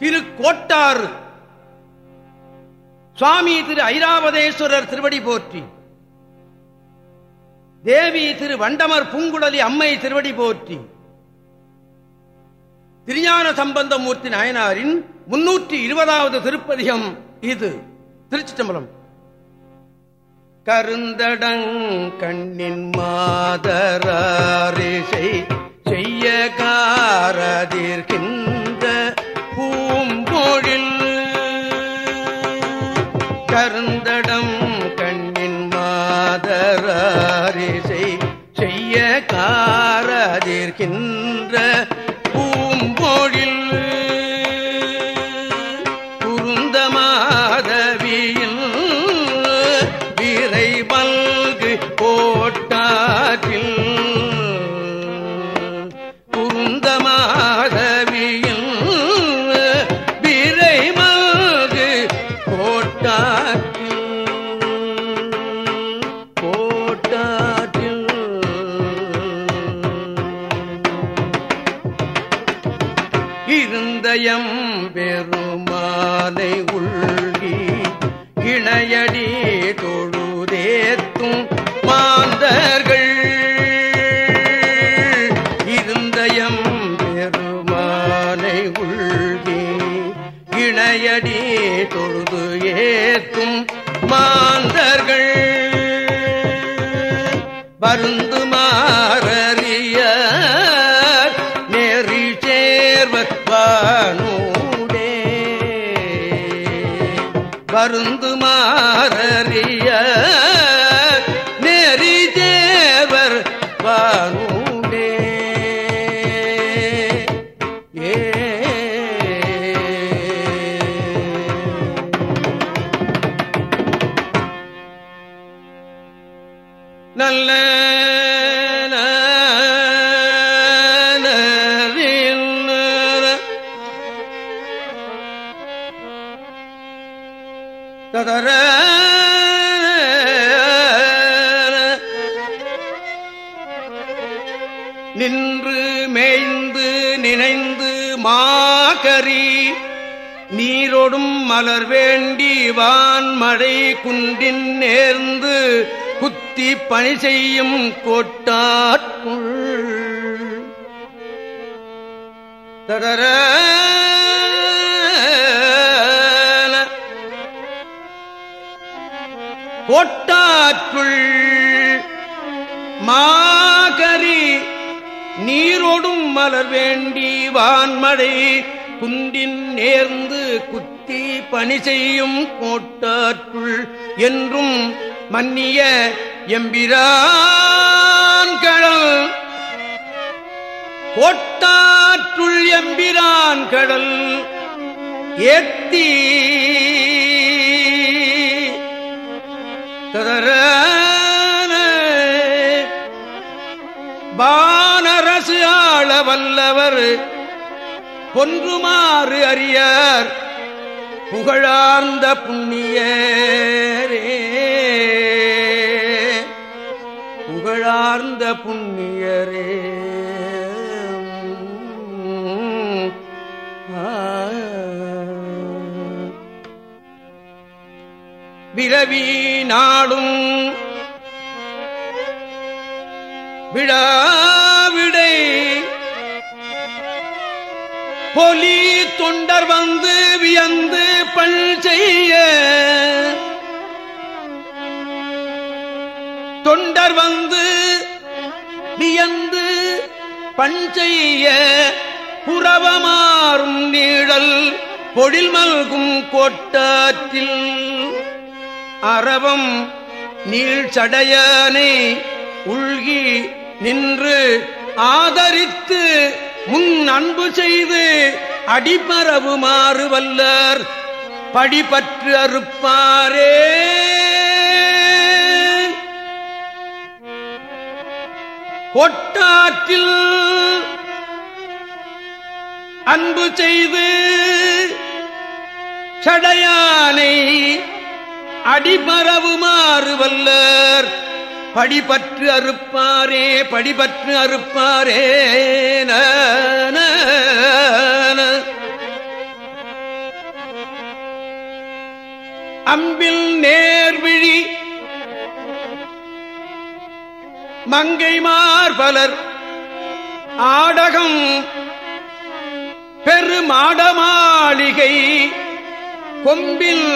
திருக்கோட்டாறு. சுவாமி திரு ஐராவதேஸ்வரர் திருவடி போற்றி. தேவி திரு வண்டமர் பூங்குழலி அம்மை திருவடி போற்றி. திருஞான சம்பந்தமூர்த்தி நாயனாரின் முன்னூற்றி இருபதாவது திருப்பதிகம் இது. திருச்சி தம்பரம் கருந்தடங் கண்ணின் மாதரிசை செய்ய காரதிர்கின்ற இணையடி தொழுது ஏத்தும் மாந்தர்கள். பருந்து மாறிய நெறி சேர்வத்வானூடே பருந்து மாறிய நீரொடும் மலர் வேண்டி வான்மழை குன்றின் நேர்ந்து குத்தி பணி செய்யும் கோட்டாற்குள். தடர கோட்டாற்றுள் மாகரி நீரோடும் மலர் வேண்டி வான்மழை குண்டின் நேர்ந்து குத்தி பணி செய்யும் கோட்டாற்றுள் என்றும் மன்னிய எம்பிரான்கடல் கோட்டாற்றுள் எம்பிரான் கடல் ஏத்தி. தரன வானரசு ஆள வல்லவர் பொன்றுமாறு அறியார் புகழார்ந்த புண்ணியரே. புகழார்ந்த புண்ணியரே. விரவி நாடும் விழா பொலி தொண்டர் வந்து வியந்து பல் செய்ய. தொண்டர் வந்து வியந்து பண் செய்ய. புறவமாறும் நீழல் பொழில் மல்கும் கோட்டாற்றில் அறவம் நீழ்ச்சடையனை உள்கி நின்று ஆதரித்து முன் அன்பு செய்து அடிபரவுமாறு வல்லர் படிபற்று அறுப்பாரே. கொட்டாற்றில் அன்பு செய்து சடையானை அடிபரவுமாறு வல்லர் படிபற்று அறுப்பாரே படிபற்று அறுப்பாரே அம்பில் நேர்விழி மங்கைமார் பலர் ஆடகம் பெருமாடமாளிகை கொம்பில்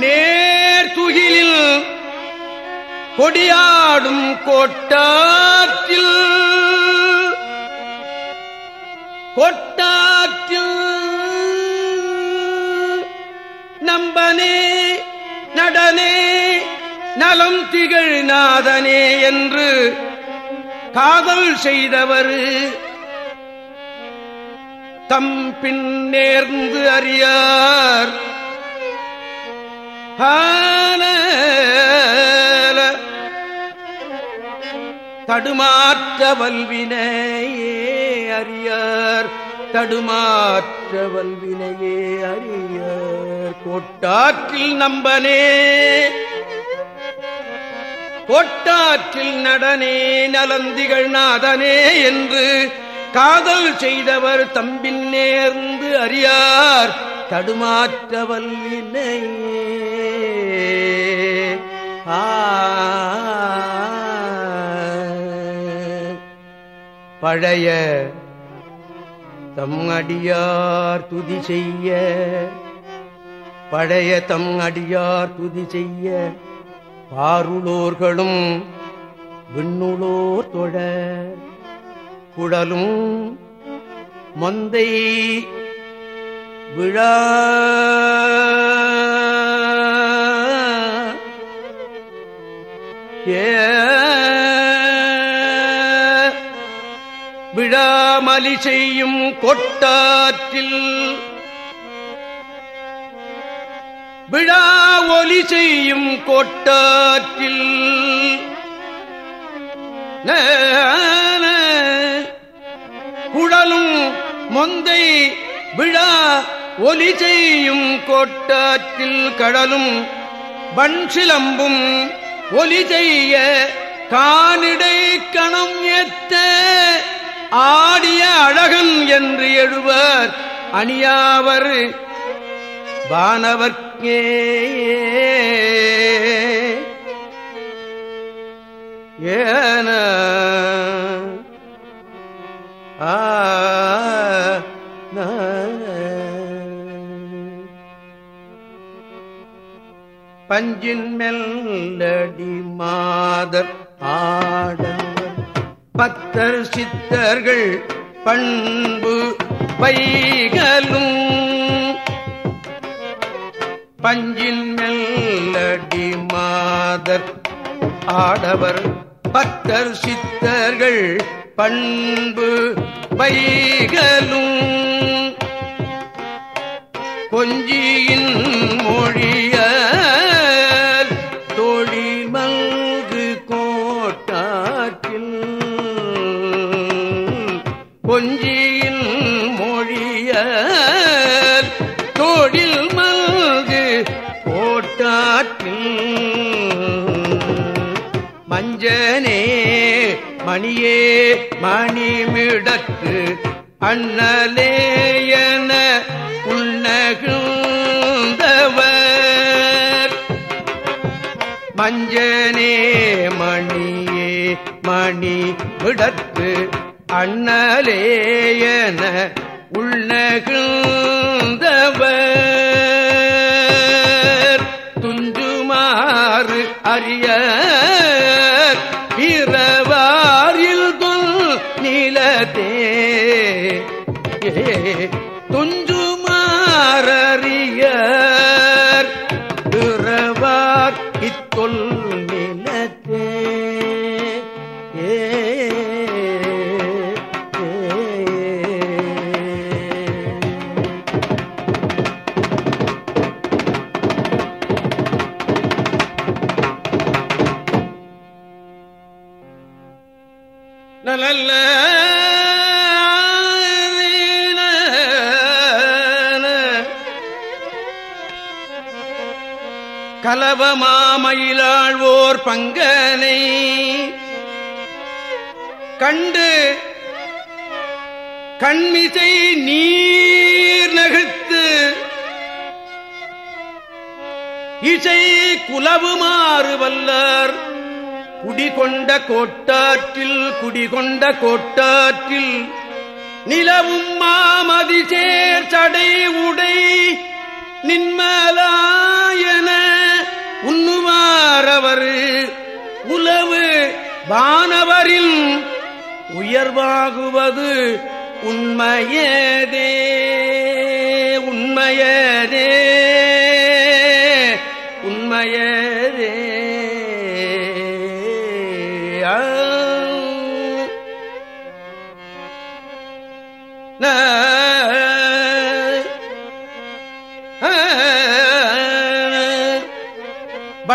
நேர்துகிலில் கொடியாடும் கோட்டாற்றில். கொட்டாற்றில் நம்பனே நடனே நலம் திகழ் நாதனே என்று காதல் செய்தவர். தம் பின் நேர்ந்து அறியார். ஆன தடுமாற்ற வல்வினையே அறியார். தடுமாற்ற வல்வினையே அறியார். கோட்டாற்றில் நம்பனே. கோட்டாற்றில் நடனே நலந்திகள் நாதனே என்று காதல் செய்தவர் தம்பின் நேர்ந்து அறியார். தடுமாற்ற வல்வினையே பழைய தம் அடியார் துதி செய்ய பழைய தம் அடியார் துதி செய்ய பாருளோர்களும் விண்ணுளோர் தொழ குழலும் மந்தை விழா. ஏ விழாமலி செய்யும் கொட்டாற்றில் விழா ஒலி செய்யும் கொட்டாற்றில் குழலும் மொந்தை விழா ஒலி செய்யும் கோட்டாற்றில் கடலும் பன்சிலம்பும் ஒலி செய்ய கானிடை கணம் ஏத்த ஆடிய அழகன் என்று எழுவர் அணியாவர் வானவர்க்கே. ஏன ஆ பஞ்சின் மெல்லடி மாதர் ஆடவர் பத்தர் சித்தர்கள் பண்பு பைகளும் பஞ்சில் மெல்லடி மாதர் ஆடவர் பத்தர் சித்தர்கள் பண்பு பைகளும் கொஞ்சியின் மணியே மணிமிடத்து அண்ணலேயன உன்னகுந்தவர். மஞ்சனே மணியே மணி விடத்து அண்ணலேயன உள்நகுந்தவர் துஞ்சுமாறு அறிய கலவமாமயிலாழ்வோர் பங்கனை. கண்டு கண்மிசை நீர் நகர்த்து இசை குலவுமாறு வல்லார். குடிகொண்ட கோட்டாற்றில் குடிகொண்ட கோட்டாற்றில் நிலவும் மாமதிசேர் சடை உடை நின்மலாயன. உண்ணுவாரவர் உலவு வானவரில் உயர்வாகுவது உண்மையதே உண்மையதே உண்மையதே.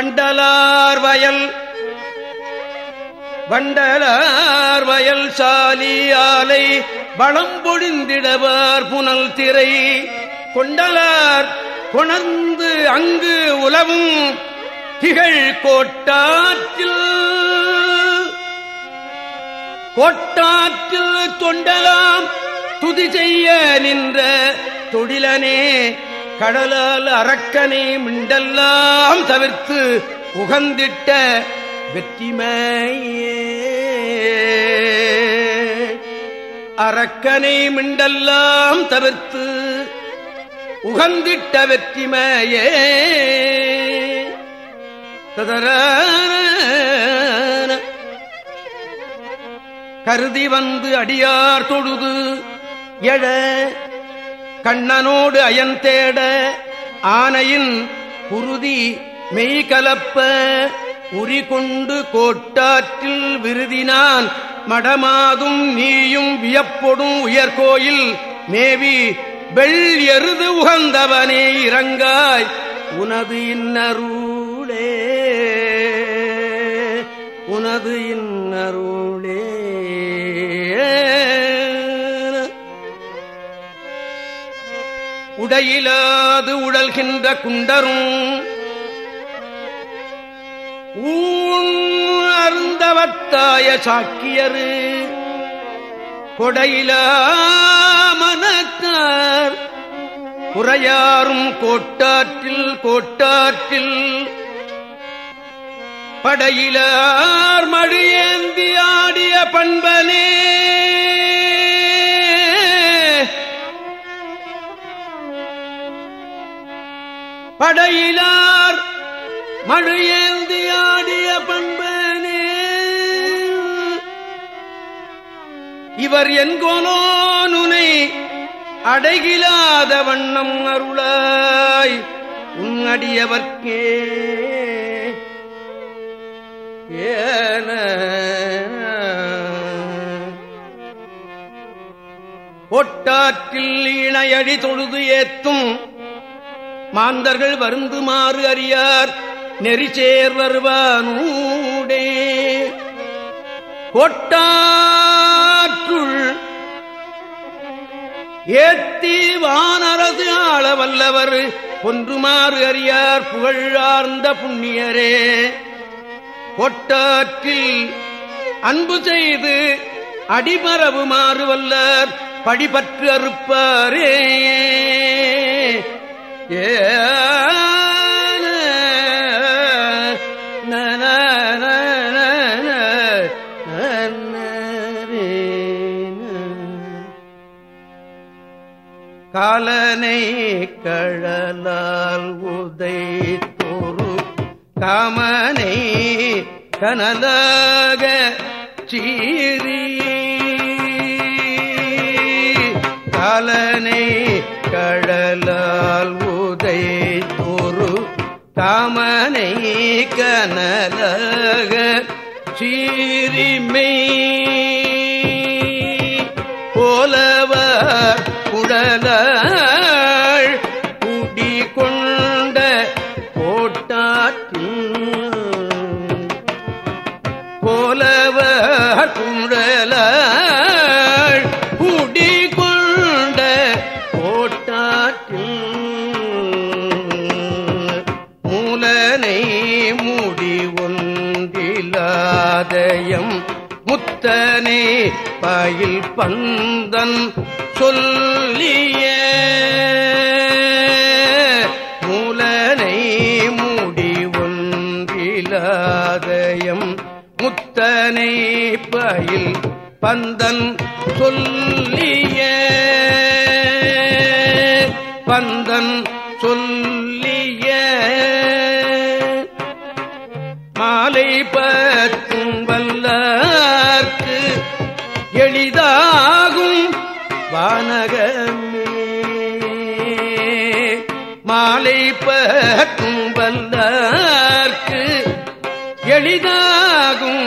வண்டலார் வயல். வண்டலார் வயல் சாலி ஆலை வளம் பொழிந்திடவார் புனல் திரை. கொண்டலார் கொணர்ந்து அங்கு உலவும் திகழ் கோட்டாற்றில். கோட்டாற்றில் தொண்டலாம் துதி செய்ய நின்ற தொழிலனே கடலால் அரக்கனை மிண்டெல்லாம் தவிர்த்து உகந்திட்ட வெற்றிமையே. அரக்கனை மிண்டெல்லாம் தவிர்த்து உகந்திட்ட வெற்றிமையே. ததரான கருதி வந்து அடியார் தொழுது எழ கண்ணனோடு அயன் தேட ஆனையின் குருதி மெய்கலப்ப உரி கொண்டு கோட்டாற்றில் விருதினான். மடமாதும் நீயும் வியப்பொடும் உயர்கோயில் மேவி வெள் எருது உகந்தவனே இறங்காய். உனது இன்னருளே உனது இன்னருளே. உடையிலாது உழல்கின்ற குண்டரும். ஊன் அருந்தவத்தாய சாக்கியரு. கொடையிலா மனத்தார். குறையாரும் கோட்டாற்றில் கோட்டாற்றில். படையிலார் மழியேந்தி ஆடிய பண்பனே படையிலார் மழு ஏந்தியாடிய பண்பனே. இவர் என்கோனோ நுனை அடைகிலாத வண்ணம் அருளாய். உன்னடியவர்க்கே ஏன. ஒட்டாற்றில் இணையடி தொழுது ஏத்தும் மாந்தர்கள் வருந்துமாறு அறியார். நெறிச்சேர் வருவானூடே. கொட்டாற்றுள் ஏத்தி வானரசு ஆள வல்லவர். ஒன்றுமாறு அறியார் புகழார்ந்த புண்ணியரே. கொட்டாற்றில் அன்பு செய்து அடிமரவுமாறு வல்லர். படிபற்று அறுப்பாரே. ஏன காலனை கழலால் உதை தோறு காமனை கனலாக சீரி காலனை கழலால் காமனை கனலக சீரிமை பந்தன் சொல்லிய மூலனை மூடி ஒன்றிலாதயம் முத்தனை பயில் பந்தன் சொல்லிய பந்தன் மாலை பற்றும் வல்லார்க்கு எளிதாகும்